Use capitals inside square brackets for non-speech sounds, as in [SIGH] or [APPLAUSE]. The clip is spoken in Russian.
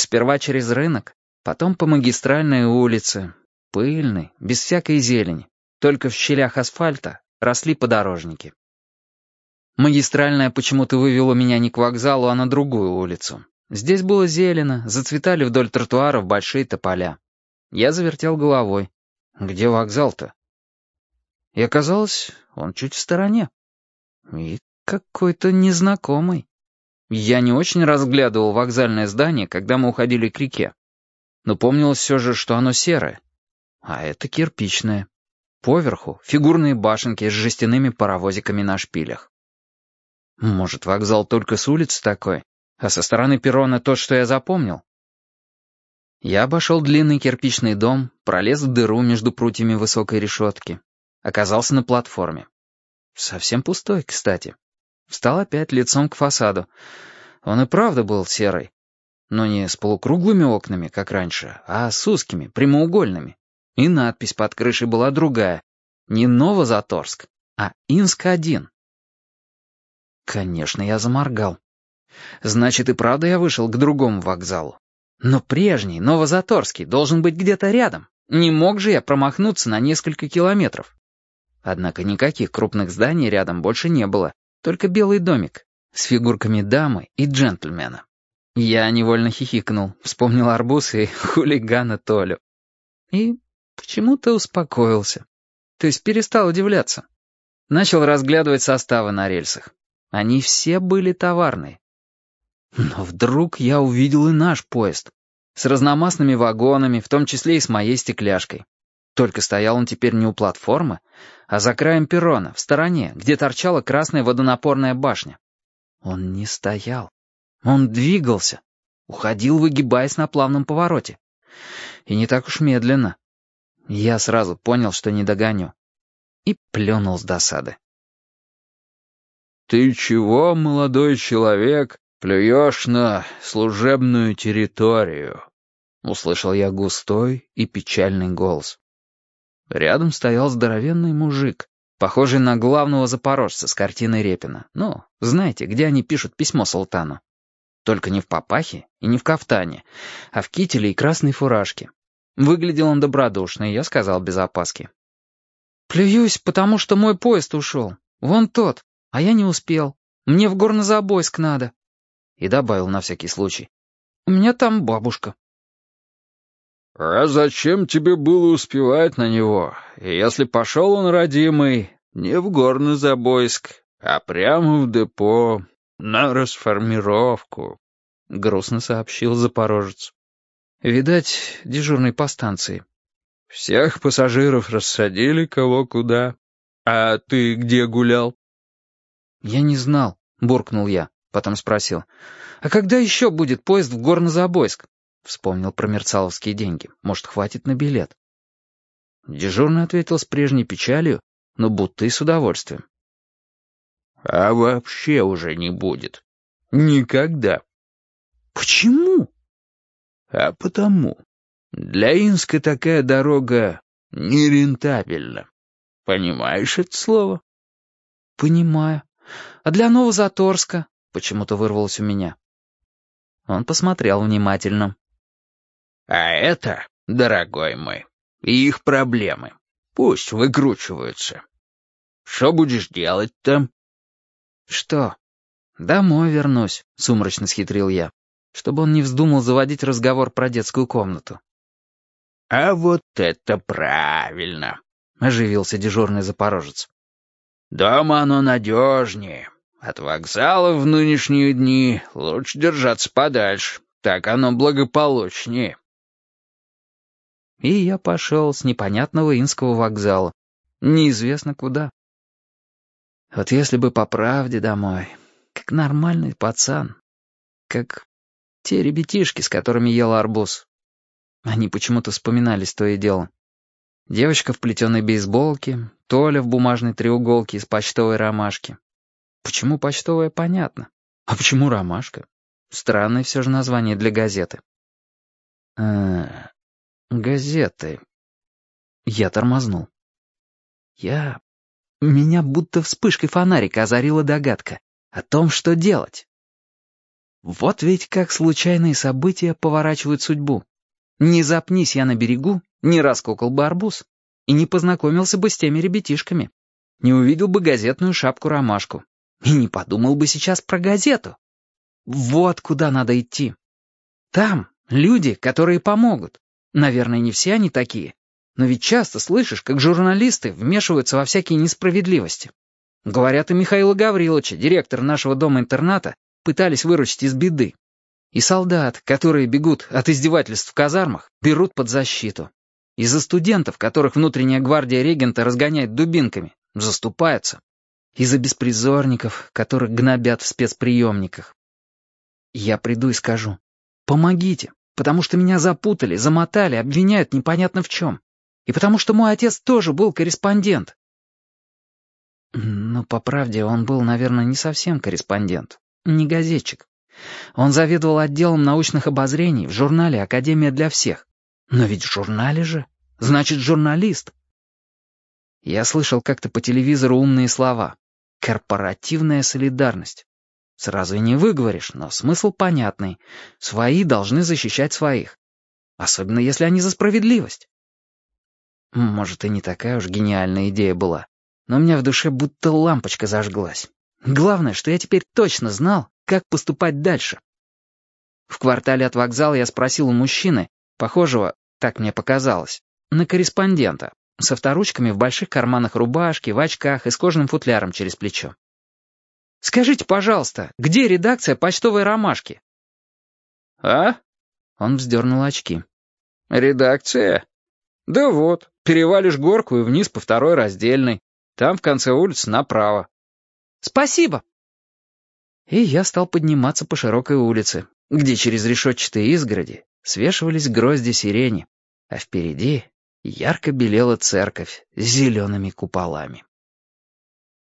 Сперва через рынок, потом по магистральной улице, пыльной, без всякой зелени. Только в щелях асфальта росли подорожники. Магистральная почему-то вывела меня не к вокзалу, а на другую улицу. Здесь было зелено, зацветали вдоль тротуаров большие тополя. Я завертел головой. Где вокзал-то? И оказалось, он чуть в стороне. И какой-то незнакомый. Я не очень разглядывал вокзальное здание, когда мы уходили к реке. Но помнилось все же, что оно серое. А это кирпичное. Поверху — фигурные башенки с жестяными паровозиками на шпилях. Может, вокзал только с улицы такой, а со стороны перрона тот, что я запомнил? Я обошел длинный кирпичный дом, пролез в дыру между прутьями высокой решетки. Оказался на платформе. Совсем пустой, кстати. Встал опять лицом к фасаду. Он и правда был серый. Но не с полукруглыми окнами, как раньше, а с узкими, прямоугольными. И надпись под крышей была другая. Не Новозаторск, а Инск-1. Конечно, я заморгал. Значит, и правда я вышел к другому вокзалу. Но прежний, Новозаторский, должен быть где-то рядом. Не мог же я промахнуться на несколько километров. Однако никаких крупных зданий рядом больше не было, только белый домик с фигурками дамы и джентльмена. Я невольно хихикнул, вспомнил арбуз и [LAUGHS] хулигана Толю. И почему-то успокоился. То есть перестал удивляться. Начал разглядывать составы на рельсах. Они все были товарные. Но вдруг я увидел и наш поезд. С разномастными вагонами, в том числе и с моей стекляшкой. Только стоял он теперь не у платформы, а за краем перрона, в стороне, где торчала красная водонапорная башня. Он не стоял. Он двигался. Уходил, выгибаясь на плавном повороте. И не так уж медленно. Я сразу понял, что не догоню. И плюнул с досады. «Ты чего, молодой человек, плюешь на служебную территорию?» Услышал я густой и печальный голос. Рядом стоял здоровенный мужик, похожий на главного запорожца с картины Репина. Ну, знаете, где они пишут письмо султану. Только не в папахе и не в кафтане, а в кителе и красной фуражке. Выглядел он добродушно, и я сказал без опаски. «Плююсь, потому что мой поезд ушел. Вон тот. А я не успел. Мне в Горнозабойск надо. И добавил на всякий случай. У меня там бабушка. «А зачем тебе было успевать на него, если пошел он, родимый, не в Горнозабойск, а прямо в депо, на расформировку?» — грустно сообщил Запорожец. «Видать, дежурный по станции». «Всех пассажиров рассадили кого куда. А ты где гулял?» «Я не знал», — буркнул я. Потом спросил. «А когда еще будет поезд в Горнозабойск?» Вспомнил про мерцаловские деньги. Может, хватит на билет? Дежурный ответил с прежней печалью, но будто и с удовольствием. «А вообще уже не будет. Никогда». «Почему?» «А потому. Для Инска такая дорога нерентабельна. Понимаешь это слово?» «Понимаю. А для Новозаторска?» Почему-то вырвалось у меня. Он посмотрел внимательно. «А это, дорогой мой, их проблемы. Пусть выкручиваются. Что будешь делать там?» «Что? Домой вернусь», — сумрачно схитрил я, чтобы он не вздумал заводить разговор про детскую комнату. «А вот это правильно», — оживился дежурный запорожец. «Дома оно надежнее. От вокзала в нынешние дни лучше держаться подальше. Так оно благополучнее». И я пошел с непонятного инского вокзала. Неизвестно куда. Вот если бы по правде домой, как нормальный пацан, как те ребятишки, с которыми ел арбуз. Они почему-то вспоминались то и дело. Девочка в плетеной бейсболке, Толя в бумажной треуголке из почтовой ромашки. Почему почтовая, понятно. А почему ромашка? Странное все же название для газеты. А, газеты. Я тормознул. Я... Меня будто вспышкой фонарика озарила догадка о том, что делать. Вот ведь как случайные события поворачивают судьбу. Не запнись я на берегу, не раскокал бы арбуз. И не познакомился бы с теми ребятишками. Не увидел бы газетную шапку-ромашку. И не подумал бы сейчас про газету. Вот куда надо идти. Там люди, которые помогут. Наверное, не все они такие. Но ведь часто слышишь, как журналисты вмешиваются во всякие несправедливости. Говорят, и Михаила Гавриловича, директора нашего дома-интерната, пытались выручить из беды. И солдат, которые бегут от издевательств в казармах, берут под защиту. И за студентов, которых внутренняя гвардия регента разгоняет дубинками, заступаются. И за беспризорников, которых гнобят в спецприемниках. Я приду и скажу, помогите, потому что меня запутали, замотали, обвиняют непонятно в чем. И потому что мой отец тоже был корреспондент. Но, по правде, он был, наверное, не совсем корреспондент не газетчик. Он заведовал отделом научных обозрений в журнале «Академия для всех». Но ведь в журнале же. Значит, журналист. Я слышал как-то по телевизору умные слова. «Корпоративная солидарность». Сразу и не выговоришь, но смысл понятный. Свои должны защищать своих. Особенно если они за справедливость. Может, и не такая уж гениальная идея была, но у меня в душе будто лампочка зажглась. Главное, что я теперь точно знал, как поступать дальше. В квартале от вокзала я спросил у мужчины, похожего, так мне показалось, на корреспондента, со вторучками в больших карманах рубашки, в очках и с кожаным футляром через плечо. «Скажите, пожалуйста, где редакция почтовой ромашки?» «А?» Он вздернул очки. «Редакция? Да вот, перевалишь горку и вниз по второй раздельной. Там в конце улицы направо. Спасибо!» И я стал подниматься по широкой улице, где через решетчатые изгороди свешивались грозди сирени, а впереди ярко белела церковь с зелеными куполами.